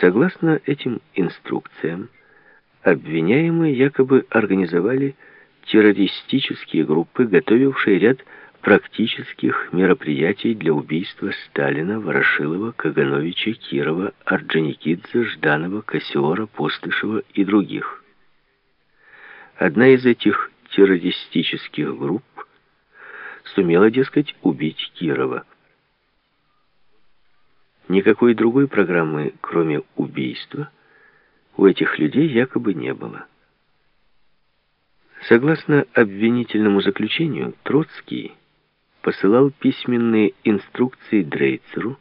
Согласно этим инструкциям, обвиняемые якобы организовали террористические группы, готовившие ряд практических мероприятий для убийства Сталина, Ворошилова, Кагановича, Кирова, Орджоникидзе, Жданова, Кассиора, Постышева и других. Одна из этих террористических групп сумела, дескать, убить Кирова. Никакой другой программы, кроме убийства, у этих людей якобы не было. Согласно обвинительному заключению, Троцкий посылал письменные инструкции Дрейцеру,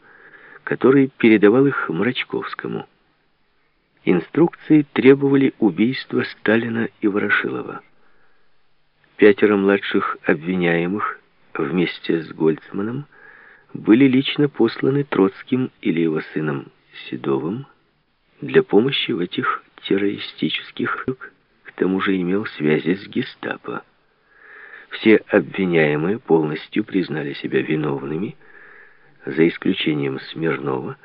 который передавал их Мрачковскому. Инструкции требовали убийства Сталина и Ворошилова. Пятеро младших обвиняемых вместе с Гольцманом были лично посланы Троцким или его сыном Седовым для помощи в этих террористических, к тому же имел связи с гестапо. Все обвиняемые полностью признали себя виновными, за исключением Смирнова,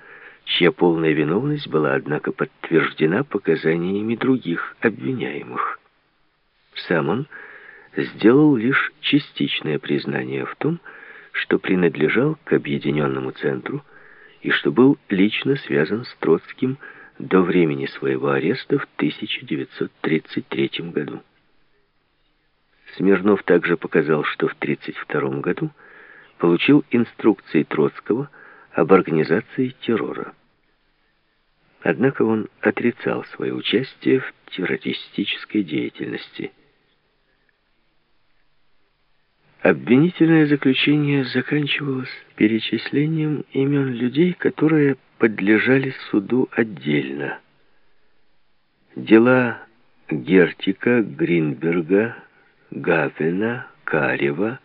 чья полная виновность была, однако, подтверждена показаниями других обвиняемых. Сам он сделал лишь частичное признание в том, что принадлежал к объединенному центру и что был лично связан с Троцким до времени своего ареста в 1933 году. Смирнов также показал, что в 1932 году получил инструкции Троцкого об организации террора. Однако он отрицал свое участие в террористической деятельности. Обвинительное заключение заканчивалось перечислением имен людей, которые подлежали суду отдельно. Дела Гертика, Гринберга, Гавина, Карева,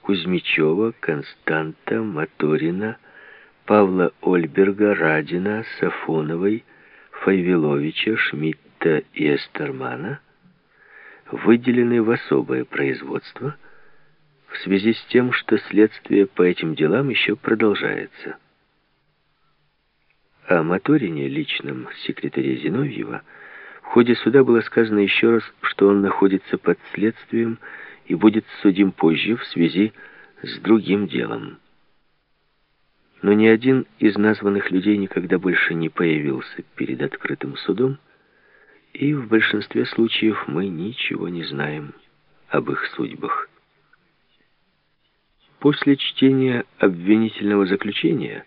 Кузьмичева, Константа, Моторина, Павла Ольберга, Радина, Сафоновой, Файвиловича, Шмидта и Эстермана выделены в особое производство в связи с тем, что следствие по этим делам еще продолжается. О Моторине, личном секретаре Зиновьева, в ходе суда было сказано еще раз, что он находится под следствием и будет судим позже в связи с другим делом. Но ни один из названных людей никогда больше не появился перед открытым судом, и в большинстве случаев мы ничего не знаем об их судьбах. После чтения обвинительного заключения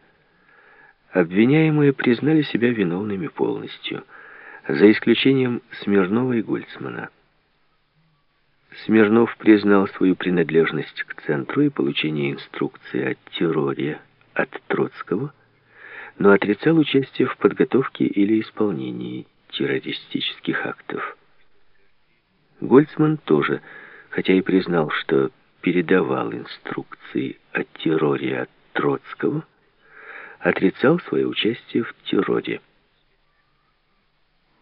обвиняемые признали себя виновными полностью, за исключением Смирнова и Гольцмана. Смирнов признал свою принадлежность к центру и получение инструкции о терроре от Троцкого, но отрицал участие в подготовке или исполнении террористических актов. Гольцман тоже, хотя и признал, что передавал инструкции о терроре от Троцкого, отрицал свое участие в терроре.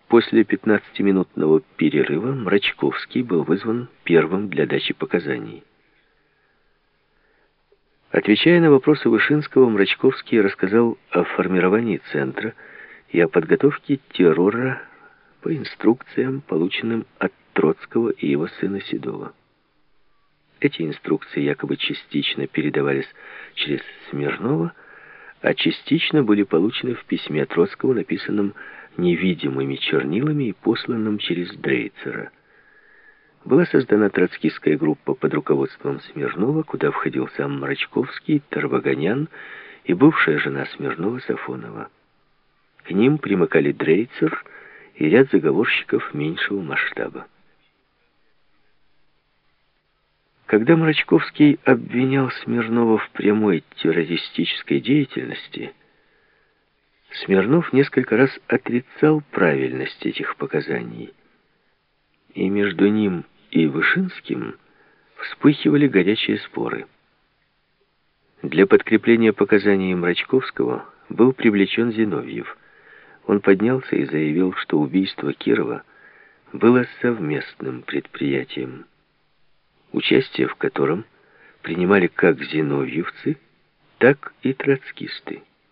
После 15-минутного перерыва Мрачковский был вызван первым для дачи показаний. Отвечая на вопросы Вышинского, Мрачковский рассказал о формировании центра и о подготовке террора по инструкциям, полученным от Троцкого и его сына Седова. Эти инструкции якобы частично передавались через Смирнова, а частично были получены в письме Троцкого, написанном невидимыми чернилами и посланном через Дрейцера. Была создана троцкистская группа под руководством Смирнова, куда входил сам Мрачковский, Тарваганян и бывшая жена Смирнова Сафонова. К ним примыкали Дрейцер и ряд заговорщиков меньшего масштаба. Когда Мрачковский обвинял Смирнова в прямой террористической деятельности, Смирнов несколько раз отрицал правильность этих показаний. И между ним и Вышинским вспыхивали горячие споры. Для подкрепления показаний Мрачковского был привлечен Зиновьев. Он поднялся и заявил, что убийство Кирова было совместным предприятием участие в котором принимали как зиновьевцы, так и троцкисты.